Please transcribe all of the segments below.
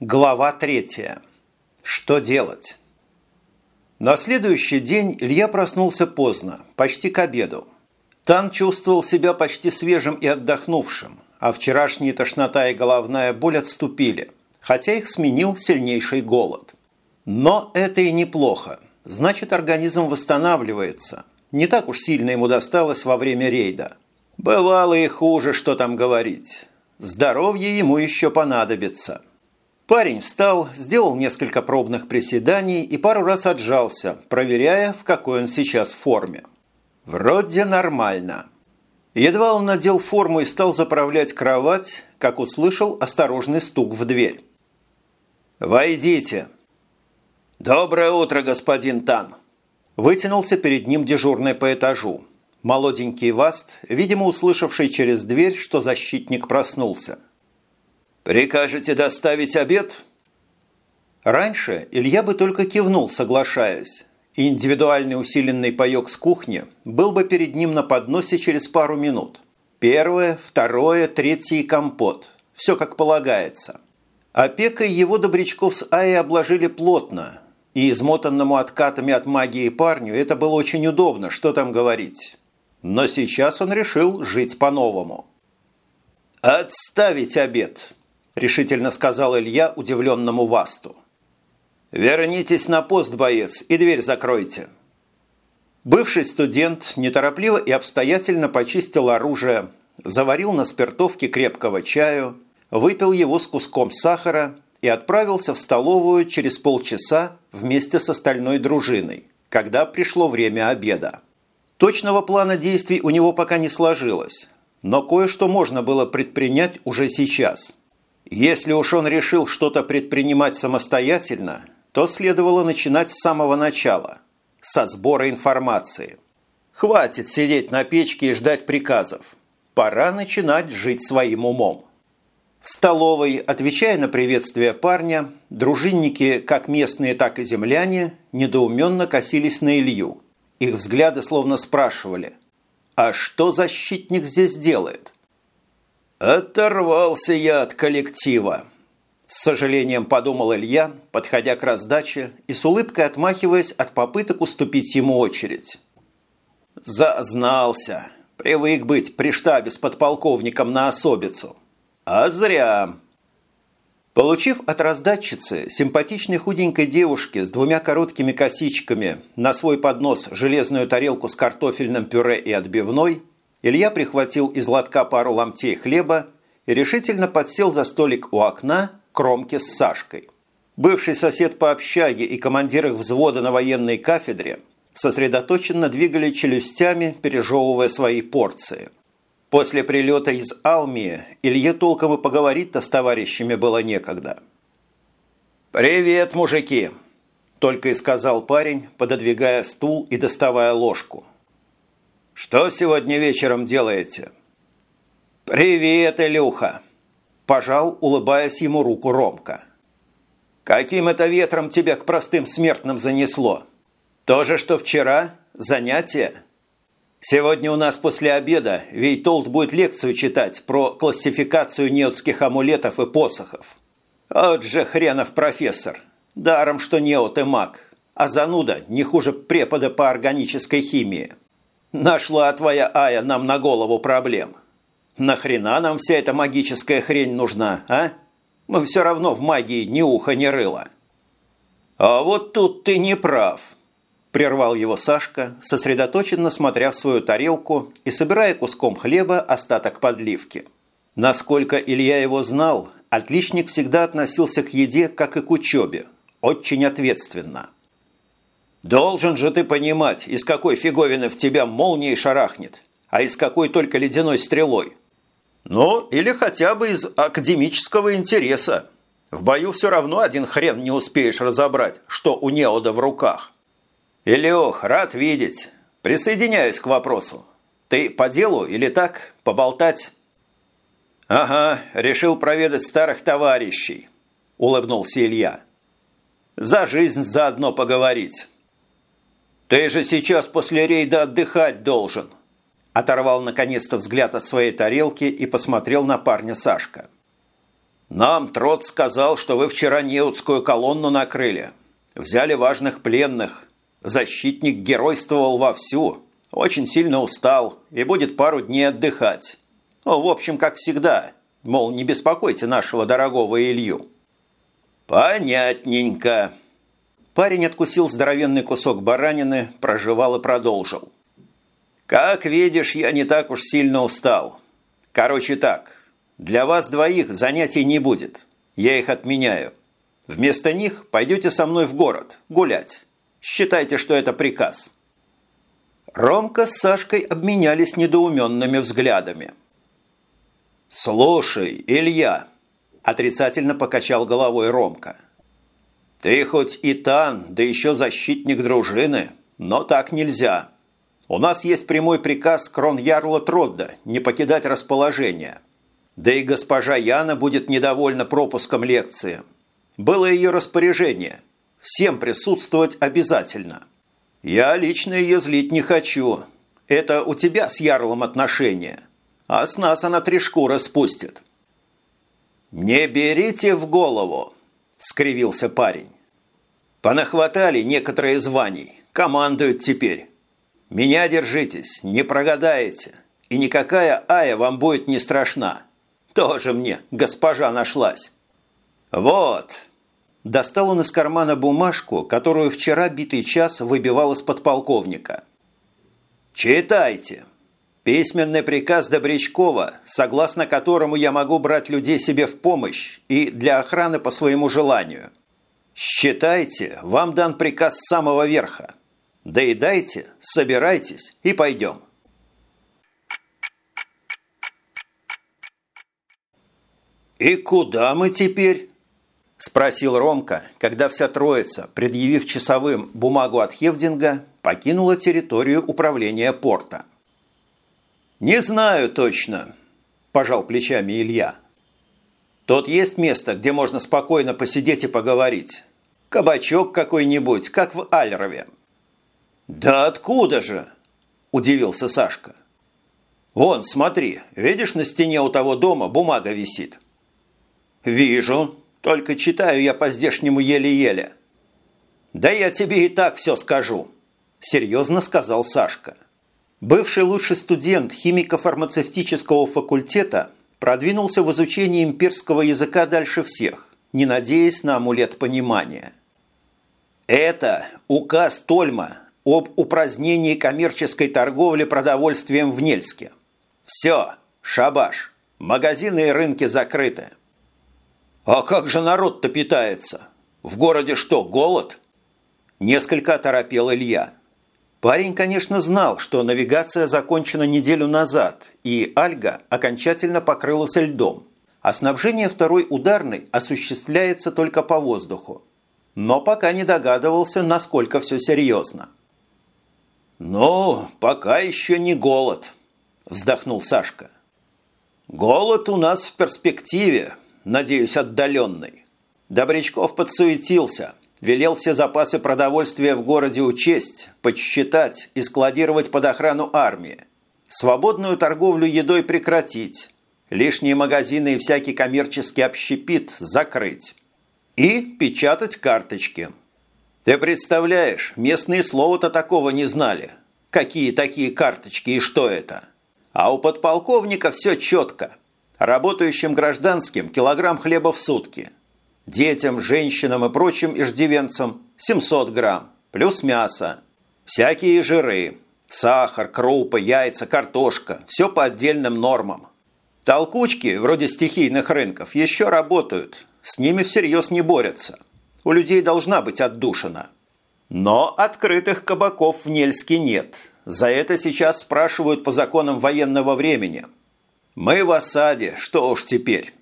Глава третья. Что делать? На следующий день Илья проснулся поздно, почти к обеду. Тан чувствовал себя почти свежим и отдохнувшим, а вчерашние тошнота и головная боль отступили, хотя их сменил сильнейший голод. Но это и неплохо. Значит, организм восстанавливается. Не так уж сильно ему досталось во время рейда. Бывало и хуже, что там говорить. Здоровье ему еще понадобится. Парень встал, сделал несколько пробных приседаний и пару раз отжался, проверяя, в какой он сейчас форме. Вроде нормально. Едва он надел форму и стал заправлять кровать, как услышал осторожный стук в дверь. «Войдите!» «Доброе утро, господин Тан!» Вытянулся перед ним дежурный по этажу. Молоденький Васт, видимо, услышавший через дверь, что защитник проснулся – «Прикажете доставить обед?» Раньше Илья бы только кивнул, соглашаясь. И индивидуальный усиленный паёк с кухни был бы перед ним на подносе через пару минут. Первое, второе, третье и компот. Все как полагается. Опекой его добрячков с Аей обложили плотно, и измотанному откатами от магии парню это было очень удобно, что там говорить. Но сейчас он решил жить по-новому. «Отставить обед!» Решительно сказал Илья удивленному Васту. «Вернитесь на пост, боец, и дверь закройте». Бывший студент неторопливо и обстоятельно почистил оружие, заварил на спиртовке крепкого чаю, выпил его с куском сахара и отправился в столовую через полчаса вместе с остальной дружиной, когда пришло время обеда. Точного плана действий у него пока не сложилось, но кое-что можно было предпринять уже сейчас – если уж он решил что-то предпринимать самостоятельно, то следовало начинать с самого начала, со сбора информации. Хватит сидеть на печке и ждать приказов. Пора начинать жить своим умом. В столовой, отвечая на приветствие парня, дружинники, как местные, так и земляне, недоуменно косились на Илью. Их взгляды словно спрашивали, а что защитник здесь делает? «Оторвался я от коллектива», – с сожалением подумал Илья, подходя к раздаче и с улыбкой отмахиваясь от попыток уступить ему очередь. «Зазнался. Привык быть при штабе с подполковником на особицу. А зря». Получив от раздатчицы симпатичной худенькой девушки с двумя короткими косичками на свой поднос железную тарелку с картофельным пюре и отбивной – Илья прихватил из лотка пару ломтей хлеба и решительно подсел за столик у окна кромки с Сашкой. Бывший сосед по общаге и командир их взвода на военной кафедре сосредоточенно двигали челюстями, пережевывая свои порции. После прилета из Алмии Илье толком и поговорить-то с товарищами было некогда. «Привет, мужики!» – только и сказал парень, пододвигая стул и доставая ложку – «Что сегодня вечером делаете?» «Привет, Илюха!» – пожал, улыбаясь ему руку Ромка. «Каким это ветром тебя к простым смертным занесло? То же, что вчера? Занятие?» Сегодня у нас после обеда Вейтолд будет лекцию читать про классификацию неотских амулетов и посохов. Вот же хренов профессор. Даром, что неот и маг. А зануда не хуже препода по органической химии. Нашла твоя Ая нам на голову проблем. Нахрена нам вся эта магическая хрень нужна, а? Мы все равно в магии ни уха, ни рыла. А вот тут ты не прав, прервал его Сашка, сосредоточенно смотря в свою тарелку и собирая куском хлеба остаток подливки. Насколько Илья его знал, отличник всегда относился к еде, как и к учебе, очень ответственно – Должен же ты понимать, из какой фиговины в тебя молнией шарахнет, а из какой только ледяной стрелой. Ну, или хотя бы из академического интереса. В бою все равно один хрен не успеешь разобрать, что у неода в руках. Илюх, рад видеть. Присоединяюсь к вопросу. Ты по делу или так, поболтать? Ага, решил проведать старых товарищей, улыбнулся Илья. За жизнь заодно поговорить. «Ты же сейчас после рейда отдыхать должен!» Оторвал наконец-то взгляд от своей тарелки и посмотрел на парня Сашка. Нам Трот сказал, что вы вчера Неутскую колонну накрыли. Взяли важных пленных. Защитник геройствовал вовсю. Очень сильно устал и будет пару дней отдыхать. Ну, в общем, как всегда. Мол, не беспокойте нашего дорогого Илью. Понятненько. Парень откусил здоровенный кусок баранины, прожевал и продолжил. Как видишь, я не так уж сильно устал. Короче так, для вас двоих занятий не будет. Я их отменяю. Вместо них пойдете со мной в город гулять. Считайте, что это приказ». Ромка с Сашкой обменялись недоуменными взглядами. «Слушай, Илья!» – отрицательно покачал головой Ромка. «Ты хоть и тан, да еще защитник дружины, но так нельзя. У нас есть прямой приказ крон-ярла Тродда не покидать расположение. Да и госпожа Яна будет недовольна пропуском лекции. Было ее распоряжение. Всем присутствовать обязательно. Я лично ее злить не хочу. Это у тебя с Ярлом отношения. А с нас она три шкуры спустит. «Не берите в голову!» – скривился парень. «Понахватали некоторые званий. Командуют теперь. Меня держитесь, не прогадаете. И никакая Ая вам будет не страшна. Тоже мне госпожа нашлась. Вот. Достал он из кармана бумажку, которую вчера битый час выбивал из подполковника. Читайте. Письменный приказ Добрячкова, согласно которому я могу брать людей себе в помощь и для охраны по своему желанию. Считайте, вам дан приказ с самого верха. Доедайте, собирайтесь и пойдем. «И куда мы теперь?» – спросил Ромка, когда вся троица, предъявив часовым бумагу от Хевдинга, покинула территорию управления порта. «Не знаю точно», – пожал плечами Илья. «Тут есть место, где можно спокойно посидеть и поговорить. Кабачок какой-нибудь, как в Альрове». «Да откуда же?» – удивился Сашка. «Вон, смотри, видишь, на стене у того дома бумага висит». «Вижу, только читаю я по-здешнему еле-еле». «Да я тебе и так все скажу», – серьезно сказал Сашка. Бывший лучший студент химико-фармацевтического факультета продвинулся в изучении имперского языка дальше всех, не надеясь на амулет понимания. «Это указ Тольма об упразднении коммерческой торговли продовольствием в Нельске. Все, шабаш, магазины и рынки закрыты». «А как же народ-то питается? В городе что, голод?» Несколько оторопел Илья. Парень, конечно, знал, что навигация закончена неделю назад, и Альга окончательно покрылась льдом, а снабжение второй ударной осуществляется только по воздуху. Но пока не догадывался, насколько все серьезно. «Ну, пока еще не голод», – вздохнул Сашка. «Голод у нас в перспективе, надеюсь, отдаленный. Добрячков подсуетился, велел все запасы продовольствия в городе учесть, подсчитать и складировать под охрану армии. Свободную торговлю едой прекратить, лишние магазины и всякий коммерческий общепит закрыть. И печатать карточки. Ты представляешь, местные слова-то такого не знали. Какие такие карточки и что это? А у подполковника все четко – Работающим гражданским килограмм хлеба в сутки. Детям, женщинам и прочим иждивенцам 700 грамм, плюс мясо. Всякие жиры, сахар, крупы, яйца, картошка. Все по отдельным нормам. Толкучки, вроде стихийных рынков, еще работают. С ними всерьез не борются. У людей должна быть отдушина. Но открытых кабаков в Нельске нет. За это сейчас спрашивают по законам военного времени – «Мы в осаде, что уж теперь.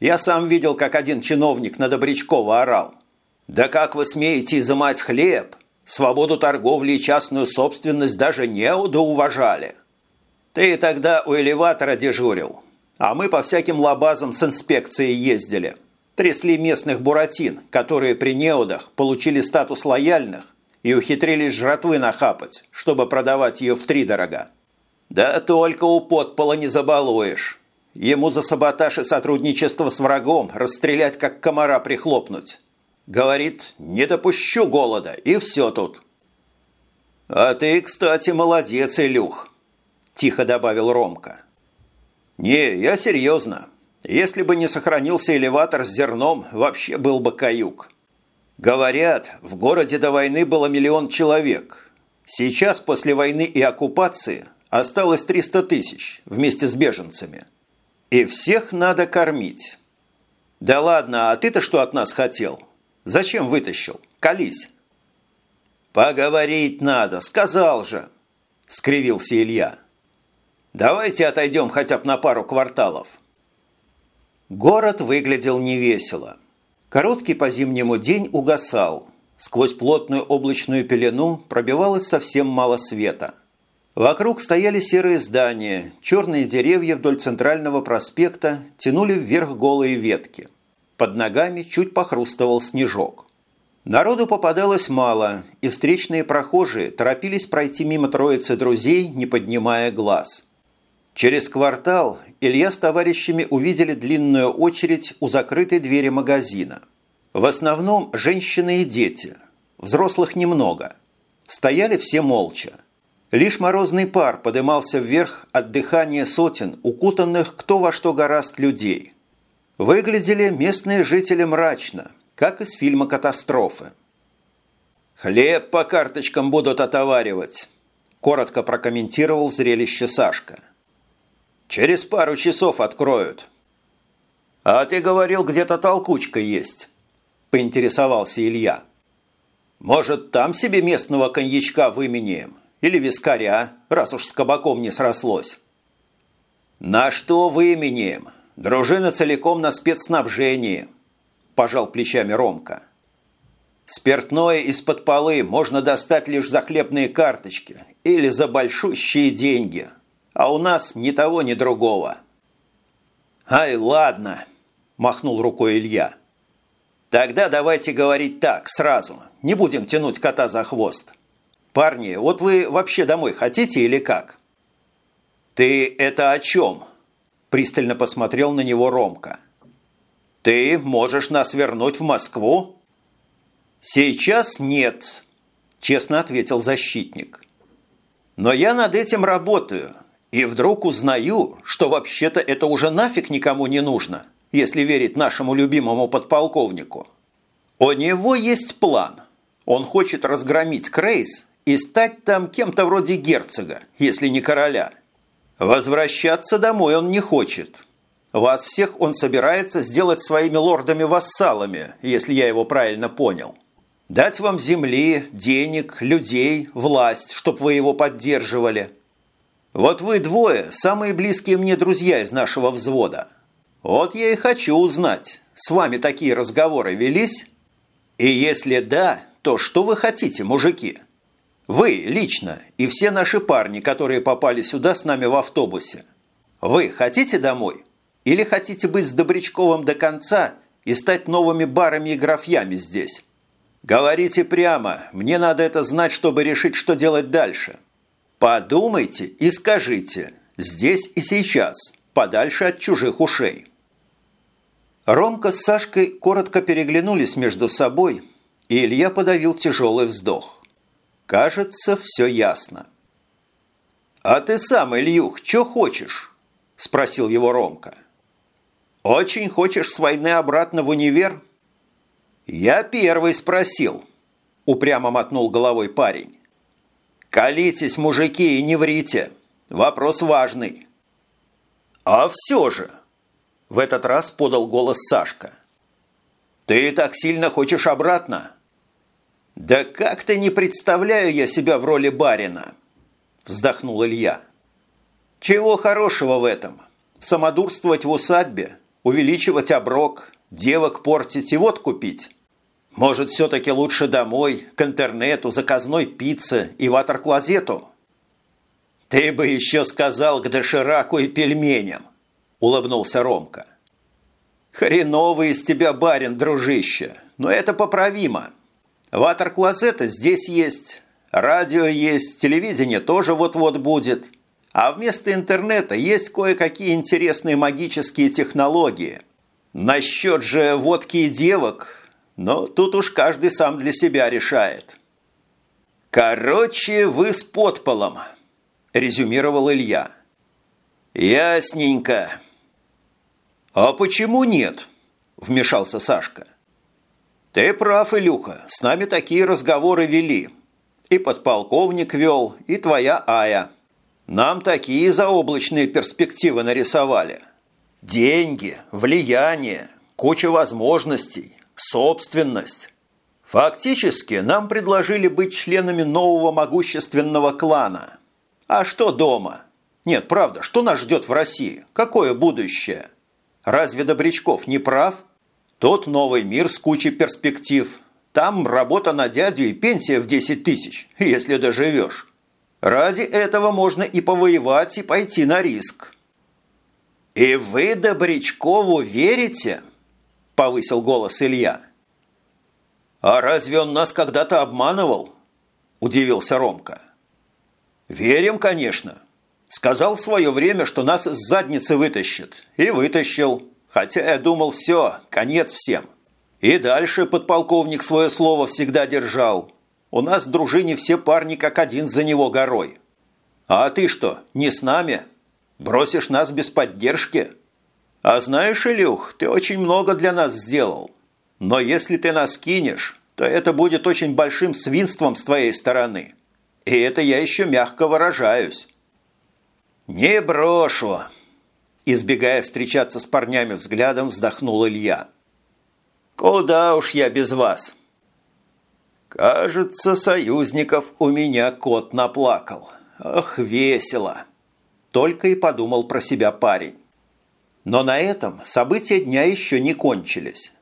Я сам видел, как один чиновник на Добрячкова орал. Да как вы смеете изымать хлеб? Свободу торговли и частную собственность даже неуда уважали. Ты тогда у элеватора дежурил, а мы по всяким лабазам с инспекцией ездили. Трясли местных буратин, которые при неудах получили статус лояльных и ухитрились жратвы нахапать, чтобы продавать ее в три дорога. Да только у подпола не забалуешь. Ему за саботаж и сотрудничество с врагом расстрелять, как комара прихлопнуть. Говорит, не допущу голода, и все тут. А ты, кстати, молодец, Илюх, тихо добавил Ромка. Не, я серьезно. Если бы не сохранился элеватор с зерном, вообще был бы каюк. Говорят, в городе до войны было миллион человек. Сейчас, после войны и оккупации, осталось 300 тысяч вместе с беженцами. И всех надо кормить. Да ладно, а ты-то что от нас хотел? Зачем вытащил? Колись. Поговорить надо, сказал же, скривился Илья. Давайте отойдем хотя бы на пару кварталов. Город выглядел невесело. Короткий по зимнему день угасал. Сквозь плотную облачную пелену пробивалось совсем мало света. Вокруг стояли серые здания, черные деревья вдоль центрального проспекта тянули вверх голые ветки. Под ногами чуть похрустывал снежок. Народу попадалось мало, и встречные прохожие торопились пройти мимо троицы друзей, не поднимая глаз. Через квартал Илья с товарищами увидели длинную очередь у закрытой двери магазина. В основном женщины и дети. Взрослых немного. Стояли все молча. Лишь морозный пар подымался вверх от дыхания сотен, укутанных кто во что гораст людей. Выглядели местные жители мрачно, как из фильма «Катастрофы». «Хлеб по карточкам будут отоваривать», – коротко прокомментировал зрелище Сашка – Через пару часов откроют. А ты говорил, где-то толкучка есть, поинтересовался Илья. Может, там себе местного коньячка выменяем? Или вискаря, раз уж с кабаком не срослось? На что выменяем? Дружина целиком на спецснабжении, пожал плечами Ромка. Спиртное из-под полы можно достать лишь за хлебные карточки или за большущие деньги – а у нас ни того, ни другого». «Ай, ладно», – махнул рукой Илья. «Тогда давайте говорить так, сразу. Не будем тянуть кота за хвост. Парни, вот вы вообще домой хотите или как?» «Ты это о чем?» – пристально посмотрел на него Ромка. «Ты можешь нас вернуть в Москву?» «Сейчас нет», – честно ответил защитник. «Но я над этим работаю. И вдруг узнаю, что вообще-то это уже нафиг никому не нужно, если верить нашему любимому подполковнику. У него есть план. Он хочет разгромить Крейс и стать там кем-то вроде герцога, если не короля. Возвращаться домой он не хочет. Вас всех он собирается сделать своими лордами-вассалами, если я его правильно понял. Дать вам земли, денег, людей, власть, чтоб вы его поддерживали – вот вы двое – самые близкие мне друзья из нашего взвода. Вот я и хочу узнать, с вами такие разговоры велись? И если да, то что вы хотите, мужики? Вы лично и все наши парни, которые попали сюда с нами в автобусе. Вы хотите домой? Или хотите быть с Добрячковым до конца и стать новыми барами и графьями здесь? Говорите прямо, мне надо это знать, чтобы решить, что делать дальше». Подумайте и скажите, здесь и сейчас, подальше от чужих ушей. Ромка с Сашкой коротко переглянулись между собой, и Илья подавил тяжелый вздох. Кажется, все ясно. «А ты сам, Ильюх, что хочешь?» – спросил его Ромка. «Очень хочешь с войны обратно в универ?» «Я первый спросил», – упрямо мотнул головой парень. «Колитесь, мужики, и не врите. Вопрос важный». «А все же!» – в этот раз подал голос Сашка. «Ты так сильно хочешь обратно?» «Да как-то не представляю я себя в роли барина!» – вздохнул Илья. «Чего хорошего в этом? Самодурствовать в усадьбе, увеличивать оброк, девок портить и вот купить?» Может, все-таки лучше домой, к интернету, заказной пицце и ватер-клозету? Ты бы еще сказал к дошираку и пельменям, улыбнулся Ромка. Хреновый из тебя барин, дружище, но это поправимо. Ватер-клозета здесь есть, радио есть, телевидение тоже вот-вот будет. А вместо интернета есть кое-какие интересные магические технологии. Насчет же водки и девок, но тут уж каждый сам для себя решает. «Короче, вы с подполом», – резюмировал Илья. «Ясненько». «А почему нет?» – вмешался Сашка. «Ты прав, Илюха, с нами такие разговоры вели. И подполковник вел, и твоя Ая. Нам такие заоблачные перспективы нарисовали. Деньги, влияние, куча возможностей, собственность. Фактически нам предложили быть членами нового могущественного клана. А что дома? Нет, правда, что нас ждет в России? Какое будущее? Разве Добрячков не прав?» Тот новый мир с кучей перспектив. Там работа на дядю и пенсия в 10 тысяч, если доживешь. Ради этого можно и повоевать, и пойти на риск. «И вы Добрячкову верите?» – повысил голос Илья. «А разве он нас когда-то обманывал?» – удивился Ромка. «Верим, конечно. Сказал в свое время, что нас с задницы вытащит. И вытащил. Хотя я думал, все, конец всем. И дальше подполковник свое слово всегда держал. У нас в дружине все парни как один за него горой. А ты что, не с нами? Бросишь нас без поддержки? А знаешь, Илюх, ты очень много для нас сделал. Но если ты нас кинешь, то это будет очень большим свинством с твоей стороны. И это я еще мягко выражаюсь. «Не брошу», Избегая встречаться с парнями взглядом, вздохнул Илья. «Куда уж я без вас?» «Кажется, союзников у меня кот наплакал. Ах, весело!» Только и подумал про себя парень. Но на этом события дня еще не кончились.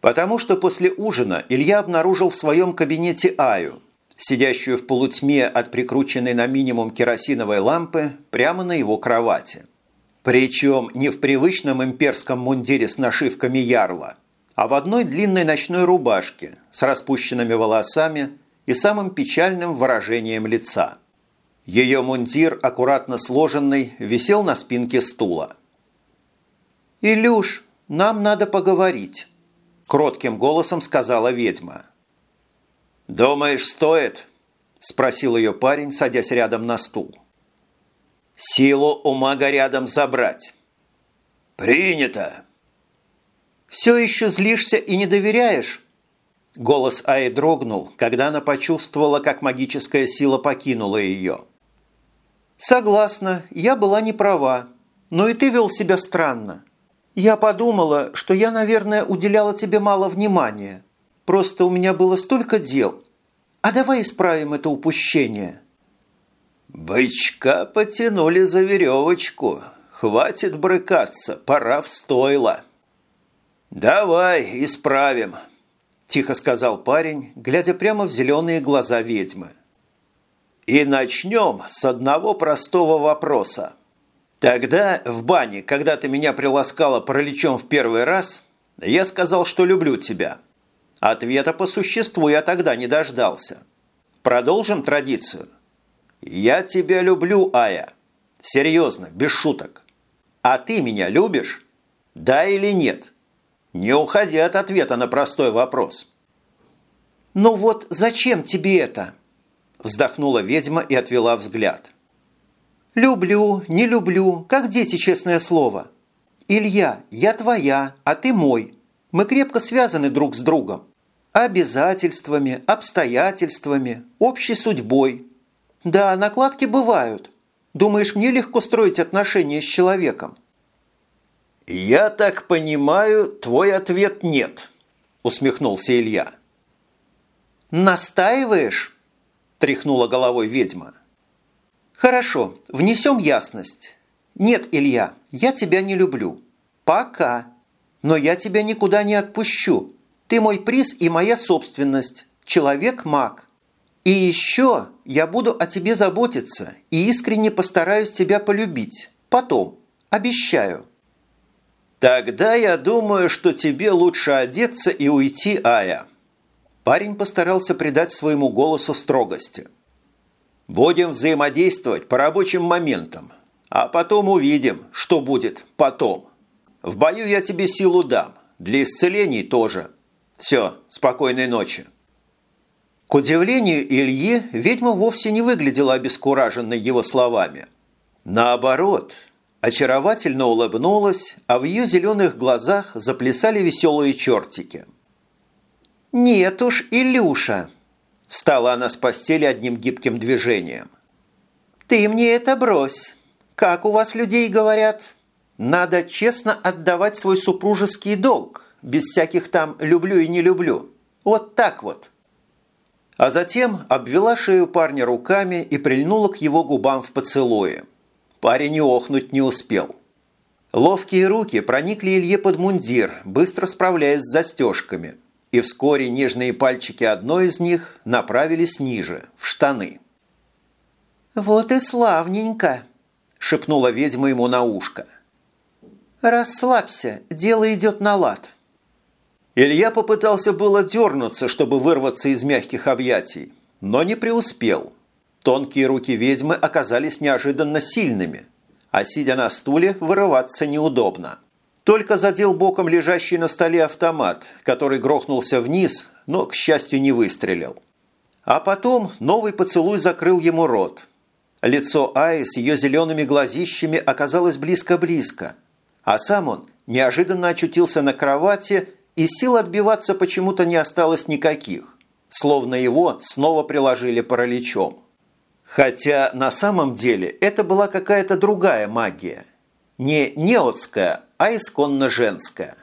Потому что после ужина Илья обнаружил в своем кабинете Аю, сидящую в полутьме от прикрученной на минимум керосиновой лампы прямо на его кровати. Причем не в привычном имперском мундире с нашивками ярла, а в одной длинной ночной рубашке с распущенными волосами и самым печальным выражением лица. Ее мундир, аккуратно сложенный, висел на спинке стула. «Илюш, нам надо поговорить», – кротким голосом сказала ведьма. «Думаешь, стоит?» – спросил ее парень, садясь рядом на стул. Силу у мага рядом забрать. Принято. Все еще злишься и не доверяешь? Голос Аи дрогнул, когда она почувствовала, как магическая сила покинула ее. «Согласна, я была не права, но и ты вел себя странно. Я подумала, что я, наверное, уделяла тебе мало внимания. Просто у меня было столько дел. А давай исправим это упущение». «Бычка потянули за веревочку. Хватит брыкаться, пора в стойло». «Давай, исправим», – тихо сказал парень, глядя прямо в зеленые глаза ведьмы. «И начнем с одного простого вопроса. Тогда в бане, когда ты меня приласкала параличом в первый раз, я сказал, что люблю тебя. Ответа по существу я тогда не дождался. Продолжим традицию?» «Я тебя люблю, Ая. Серьезно, без шуток. А ты меня любишь? Да или нет? Не уходи от ответа на простой вопрос». «Ну вот зачем тебе это?» Вздохнула ведьма и отвела взгляд. «Люблю, не люблю, как дети, честное слово. Илья, я твоя, а ты мой. Мы крепко связаны друг с другом. Обязательствами, обстоятельствами, общей судьбой, да, накладки бывают. Думаешь, мне легко строить отношения с человеком? Я так понимаю, твой ответ нет, усмехнулся Илья. Настаиваешь? Тряхнула головой ведьма. Хорошо, внесем ясность. Нет, Илья, я тебя не люблю. Пока. Но я тебя никуда не отпущу. Ты мой приз и моя собственность. Человек-маг. И еще я буду о тебе заботиться и искренне постараюсь тебя полюбить. Потом. Обещаю. Тогда я думаю, что тебе лучше одеться и уйти, Ая. Парень постарался придать своему голосу строгости. Будем взаимодействовать по рабочим моментам, а потом увидим, что будет потом. В бою я тебе силу дам, для исцелений тоже. Все, спокойной ночи». К удивлению Ильи, ведьма вовсе не выглядела обескураженной его словами. Наоборот, очаровательно улыбнулась, а в ее зеленых глазах заплясали веселые чертики. «Нет уж, Илюша!» – встала она с постели одним гибким движением. «Ты мне это брось! Как у вас людей говорят? Надо честно отдавать свой супружеский долг, без всяких там «люблю» и «не люблю». Вот так вот!» А затем обвела шею парня руками и прильнула к его губам в поцелуе. Парень и охнуть не успел. Ловкие руки проникли Илье под мундир, быстро справляясь с застежками, и вскоре нежные пальчики одной из них направились ниже, в штаны. «Вот и славненько!» – шепнула ведьма ему на ушко. «Расслабься, дело идет на лад». Илья попытался было дернуться, чтобы вырваться из мягких объятий, но не преуспел. Тонкие руки ведьмы оказались неожиданно сильными, а сидя на стуле, вырываться неудобно. Только задел боком лежащий на столе автомат, который грохнулся вниз, но, к счастью, не выстрелил. А потом новый поцелуй закрыл ему рот. Лицо Аи с ее зелеными глазищами оказалось близко-близко, а сам он неожиданно очутился на кровати и сил отбиваться почему-то не осталось никаких, словно его снова приложили параличом. Хотя на самом деле это была какая-то другая магия. Не неотская, а исконно женская.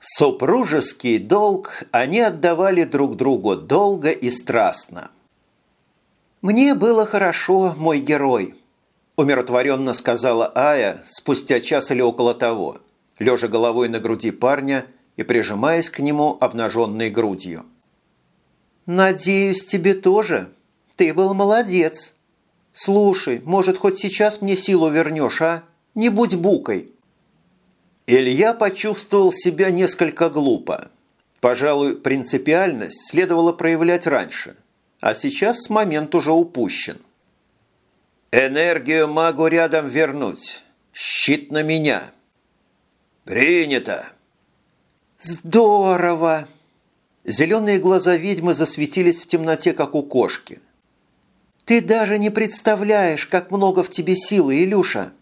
Супружеский долг они отдавали друг другу долго и страстно. «Мне было хорошо, мой герой», – умиротворенно сказала Ая спустя час или около того, лежа головой на груди парня и прижимаясь к нему обнаженной грудью. «Надеюсь, тебе тоже. Ты был молодец. Слушай, может, хоть сейчас мне силу вернешь, а? Не будь букой». Илья почувствовал себя несколько глупо. Пожалуй, принципиальность следовало проявлять раньше, а сейчас момент уже упущен. «Энергию магу рядом вернуть. Щит на меня». «Принято!» «Здорово!» Зеленые глаза ведьмы засветились в темноте, как у кошки. «Ты даже не представляешь, как много в тебе силы, Илюша!»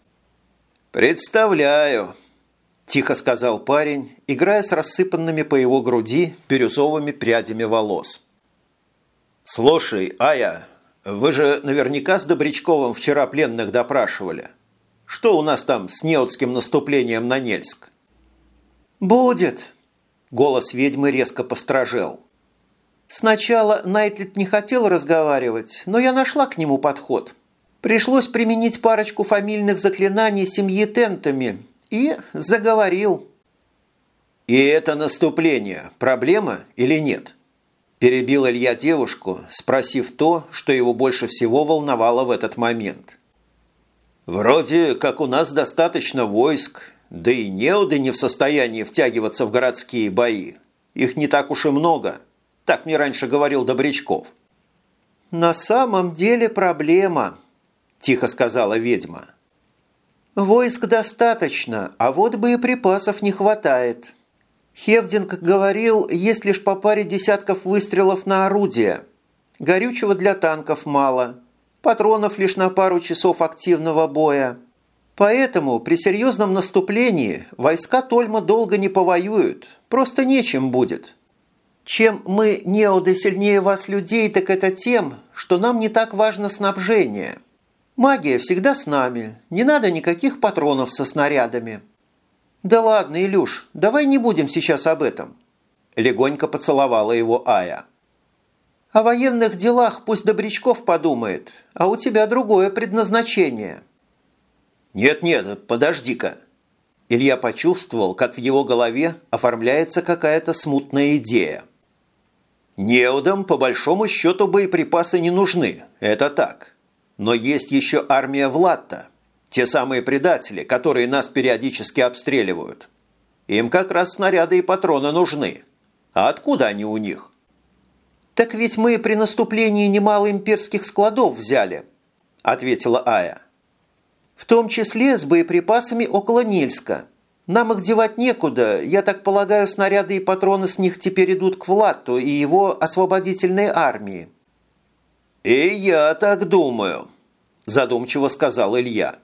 «Представляю!» – тихо сказал парень, играя с рассыпанными по его груди бирюзовыми прядями волос. «Слушай, Ая, вы же наверняка с Добрячковым вчера пленных допрашивали. Что у нас там с неотским наступлением на Нельск?» «Будет!» Голос ведьмы резко постражел. Сначала Найтлет не хотел разговаривать, но я нашла к нему подход. Пришлось применить парочку фамильных заклинаний семьи Тентами и заговорил. «И это наступление – проблема или нет?» Перебил Илья девушку, спросив то, что его больше всего волновало в этот момент. «Вроде как у нас достаточно войск, да и неуды не в состоянии втягиваться в городские бои. Их не так уж и много. Так мне раньше говорил Добрячков. «На самом деле проблема», – тихо сказала ведьма. «Войск достаточно, а вот боеприпасов не хватает. Хевдинг говорил, есть лишь по паре десятков выстрелов на орудие. Горючего для танков мало, патронов лишь на пару часов активного боя. Поэтому при серьезном наступлении войска Тольма долго не повоюют, просто нечем будет. Чем мы, неоды, сильнее вас, людей, так это тем, что нам не так важно снабжение. Магия всегда с нами, не надо никаких патронов со снарядами. Да ладно, Илюш, давай не будем сейчас об этом. Легонько поцеловала его Ая. О военных делах пусть Добрячков подумает, а у тебя другое предназначение – «Нет-нет, подожди-ка». Илья почувствовал, как в его голове оформляется какая-то смутная идея. Неудам, по большому счету, боеприпасы не нужны, это так. Но есть еще армия Влатта, те самые предатели, которые нас периодически обстреливают. Им как раз снаряды и патроны нужны. А откуда они у них? «Так ведь мы при наступлении немало имперских складов взяли», – ответила Ая. «В том числе с боеприпасами около Нильска. Нам их девать некуда. Я так полагаю, снаряды и патроны с них теперь идут к Влату и его освободительной армии». «И я так думаю», – задумчиво сказал Илья.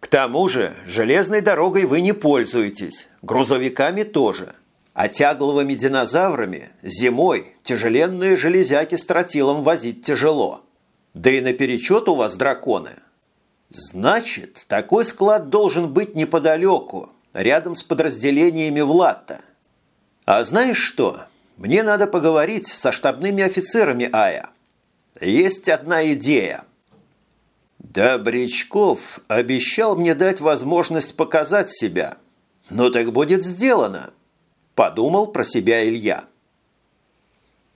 «К тому же железной дорогой вы не пользуетесь, грузовиками тоже. А тягловыми динозаврами зимой тяжеленные железяки с тротилом возить тяжело. Да и наперечет у вас драконы. Значит, такой склад должен быть неподалеку, рядом с подразделениями Влата. А знаешь что? Мне надо поговорить со штабными офицерами Ая. Есть одна идея. Добрячков обещал мне дать возможность показать себя. Ну так будет сделано, подумал про себя Илья.